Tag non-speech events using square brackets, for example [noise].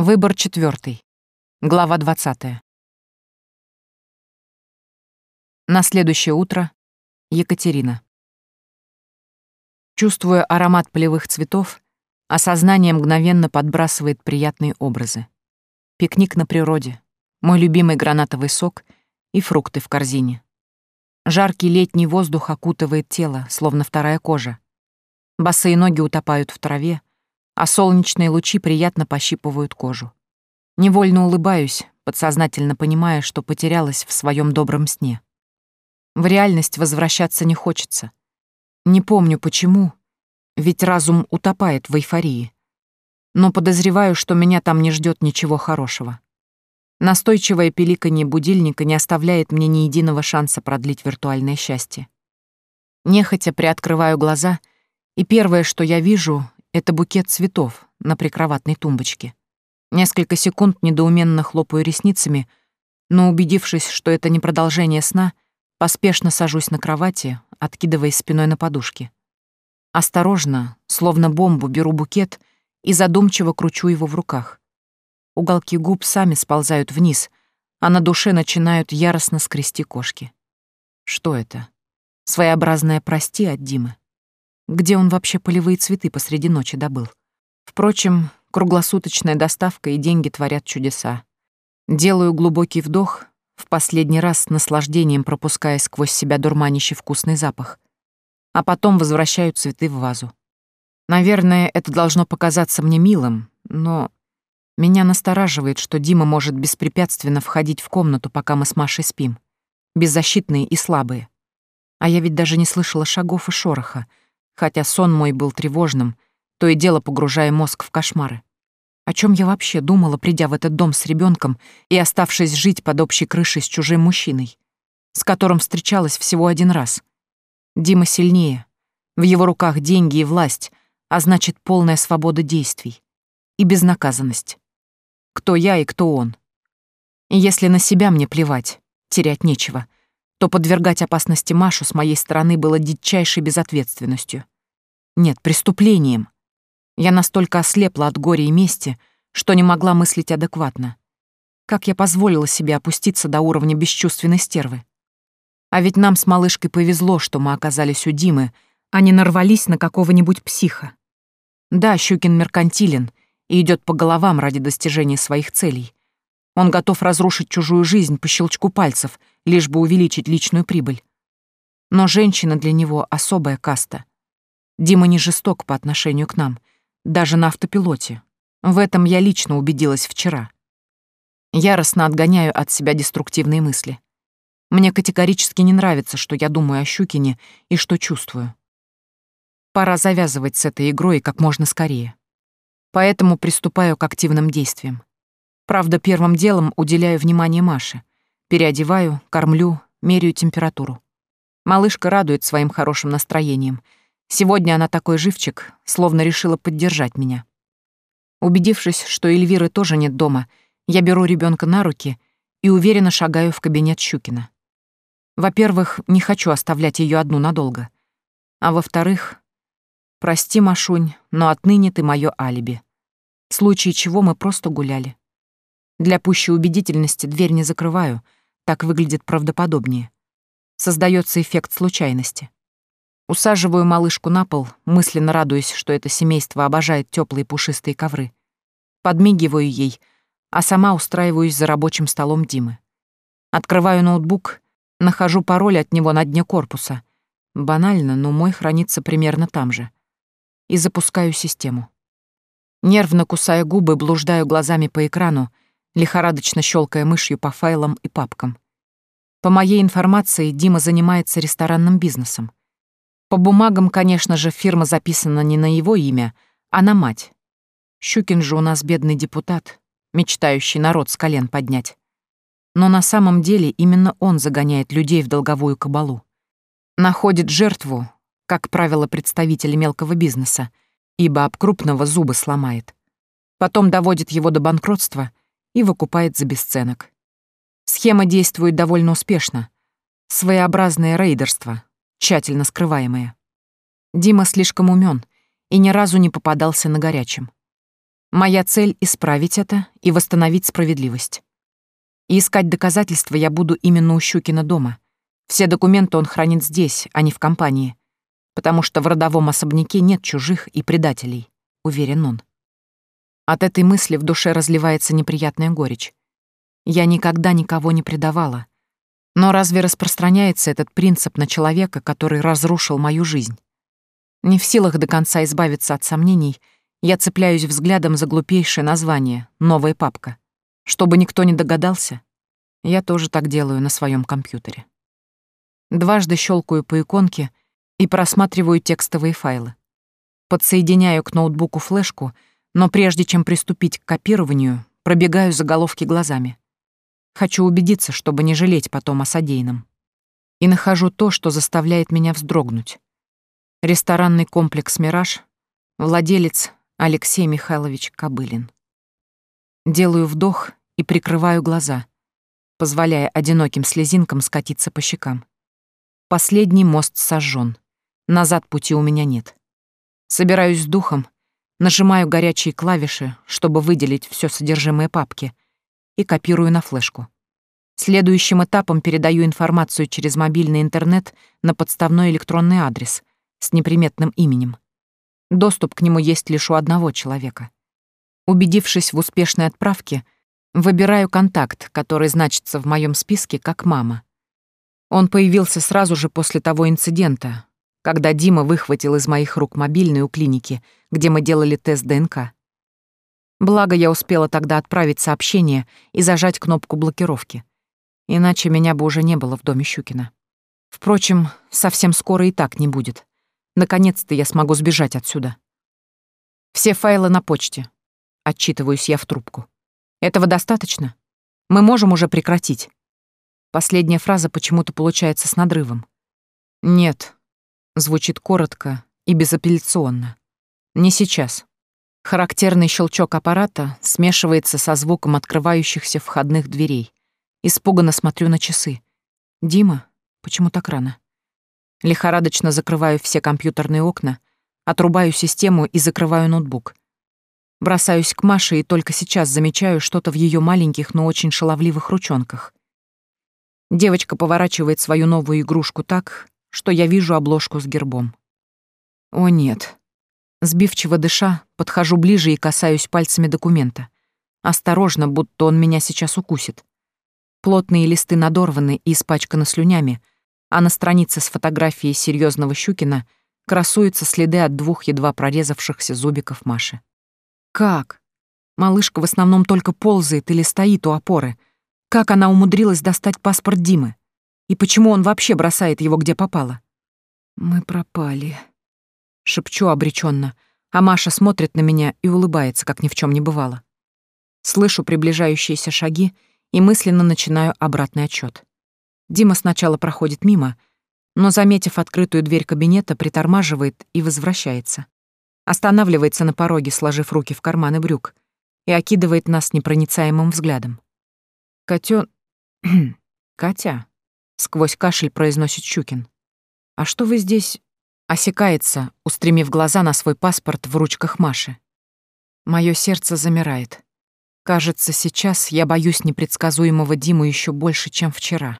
Выбор четвертый. Глава 20. На следующее утро. Екатерина. Чувствуя аромат полевых цветов, осознание мгновенно подбрасывает приятные образы. Пикник на природе, мой любимый гранатовый сок и фрукты в корзине. Жаркий летний воздух окутывает тело, словно вторая кожа. Босые ноги утопают в траве, а солнечные лучи приятно пощипывают кожу. Невольно улыбаюсь, подсознательно понимая, что потерялась в своем добром сне. В реальность возвращаться не хочется. Не помню почему, ведь разум утопает в эйфории. Но подозреваю, что меня там не ждет ничего хорошего. Настойчивое пиликанье будильника не оставляет мне ни единого шанса продлить виртуальное счастье. Нехотя приоткрываю глаза, и первое, что я вижу, это букет цветов на прикроватной тумбочке. Несколько секунд недоуменно хлопаю ресницами, но, убедившись, что это не продолжение сна, поспешно сажусь на кровати, откидываясь спиной на подушки. Осторожно, словно бомбу, беру букет и задумчиво кручу его в руках. Уголки губ сами сползают вниз, а на душе начинают яростно скрести кошки. Что это? Своеобразное «прости» от Димы. Где он вообще полевые цветы посреди ночи добыл? Впрочем, круглосуточная доставка и деньги творят чудеса. Делаю глубокий вдох, в последний раз с наслаждением пропуская сквозь себя дурманящий вкусный запах. А потом возвращаю цветы в вазу. Наверное, это должно показаться мне милым, но меня настораживает, что Дима может беспрепятственно входить в комнату, пока мы с Машей спим. Беззащитные и слабые. А я ведь даже не слышала шагов и шороха, хотя сон мой был тревожным, то и дело погружая мозг в кошмары. О чем я вообще думала, придя в этот дом с ребенком и оставшись жить под общей крышей с чужим мужчиной, с которым встречалась всего один раз? Дима сильнее. В его руках деньги и власть, а значит, полная свобода действий. И безнаказанность. Кто я и кто он. И если на себя мне плевать, терять нечего, то подвергать опасности Машу с моей стороны было дичайшей безответственностью. Нет, преступлением. Я настолько ослепла от горя и мести, что не могла мыслить адекватно. Как я позволила себе опуститься до уровня бесчувственной стервы? А ведь нам с малышкой повезло, что мы оказались у Димы, а не нарвались на какого-нибудь психа. Да, Щукин меркантилен и идет по головам ради достижения своих целей. Он готов разрушить чужую жизнь по щелчку пальцев, лишь бы увеличить личную прибыль. Но женщина для него особая каста. Дима не жесток по отношению к нам, даже на автопилоте. В этом я лично убедилась вчера. Яростно отгоняю от себя деструктивные мысли. Мне категорически не нравится, что я думаю о Щукине и что чувствую. Пора завязывать с этой игрой как можно скорее. Поэтому приступаю к активным действиям. Правда, первым делом уделяю внимание Маше. Переодеваю, кормлю, меряю температуру. Малышка радует своим хорошим настроением — Сегодня она такой живчик, словно решила поддержать меня. Убедившись, что Эльвиры тоже нет дома, я беру ребенка на руки и уверенно шагаю в кабинет Щукина. Во-первых, не хочу оставлять ее одну надолго. А во-вторых, прости, Машунь, но отныне ты мое алиби. В случае чего мы просто гуляли. Для пущей убедительности дверь не закрываю, так выглядит правдоподобнее. Создается эффект случайности. Усаживаю малышку на пол, мысленно радуясь, что это семейство обожает теплые пушистые ковры. Подмигиваю ей, а сама устраиваюсь за рабочим столом Димы. Открываю ноутбук, нахожу пароль от него на дне корпуса. Банально, но мой хранится примерно там же. И запускаю систему. Нервно кусая губы, блуждаю глазами по экрану, лихорадочно щелкая мышью по файлам и папкам. По моей информации, Дима занимается ресторанным бизнесом. По бумагам, конечно же, фирма записана не на его имя, а на мать. Щукин же у нас бедный депутат, мечтающий народ с колен поднять. Но на самом деле именно он загоняет людей в долговую кабалу. Находит жертву, как правило, представитель мелкого бизнеса, ибо об крупного зубы сломает. Потом доводит его до банкротства и выкупает за бесценок. Схема действует довольно успешно. Своеобразное рейдерство, тщательно скрываемое. Дима слишком умен и ни разу не попадался на горячем. Моя цель — исправить это и восстановить справедливость. И искать доказательства я буду именно у Щукина дома. Все документы он хранит здесь, а не в компании. Потому что в родовом особняке нет чужих и предателей, уверен он. От этой мысли в душе разливается неприятная горечь. Я никогда никого не предавала, но разве распространяется этот принцип на человека, который разрушил мою жизнь? Не в силах до конца избавиться от сомнений, я цепляюсь взглядом за глупейшее название «Новая папка». Чтобы никто не догадался, я тоже так делаю на своем компьютере. Дважды щелкаю по иконке и просматриваю текстовые файлы. Подсоединяю к ноутбуку флешку, но прежде чем приступить к копированию, пробегаю заголовки глазами — Хочу убедиться, чтобы не жалеть потом о содеянном. И нахожу то, что заставляет меня вздрогнуть. Ресторанный комплекс «Мираж», владелец Алексей Михайлович Кобылин. Делаю вдох и прикрываю глаза, позволяя одиноким слезинкам скатиться по щекам. Последний мост сожжен. Назад пути у меня нет. Собираюсь с духом, нажимаю горячие клавиши, чтобы выделить все содержимое папки — и копирую на флешку. Следующим этапом передаю информацию через мобильный интернет на подставной электронный адрес с неприметным именем. Доступ к нему есть лишь у одного человека. Убедившись в успешной отправке, выбираю контакт, который значится в моем списке как мама. Он появился сразу же после того инцидента, когда Дима выхватил из моих рук мобильный у клиники, где мы делали тест ДНК. Благо, я успела тогда отправить сообщение и зажать кнопку блокировки. Иначе меня бы уже не было в доме Щукина. Впрочем, совсем скоро и так не будет. Наконец-то я смогу сбежать отсюда. Все файлы на почте. Отчитываюсь я в трубку. Этого достаточно? Мы можем уже прекратить. Последняя фраза почему-то получается с надрывом. «Нет», — звучит коротко и безапелляционно. «Не сейчас». Характерный щелчок аппарата смешивается со звуком открывающихся входных дверей. Испуганно смотрю на часы. «Дима, почему так рано?» Лихорадочно закрываю все компьютерные окна, отрубаю систему и закрываю ноутбук. Бросаюсь к Маше и только сейчас замечаю что-то в ее маленьких, но очень шаловливых ручонках. Девочка поворачивает свою новую игрушку так, что я вижу обложку с гербом. О нет, Сбивчиво дыша, подхожу ближе и касаюсь пальцами документа. Осторожно, будто он меня сейчас укусит. Плотные листы надорваны и испачканы слюнями, а на странице с фотографией серьезного Щукина красуются следы от двух едва прорезавшихся зубиков Маши. Как? Малышка в основном только ползает или стоит у опоры. Как она умудрилась достать паспорт Димы? И почему он вообще бросает его где попало? «Мы пропали», шепчу обреченно, а Маша смотрит на меня и улыбается, как ни в чем не бывало. Слышу приближающиеся шаги и мысленно начинаю обратный отчет. Дима сначала проходит мимо, но, заметив открытую дверь кабинета, притормаживает и возвращается. Останавливается на пороге, сложив руки в карманы брюк, и окидывает нас непроницаемым взглядом. «Котё... [clears throat] Катя...» — сквозь кашель произносит Чукин. «А что вы здесь Осекается, устремив глаза на свой паспорт в ручках Маши. Мое сердце замирает. Кажется, сейчас я боюсь непредсказуемого Диму еще больше, чем вчера.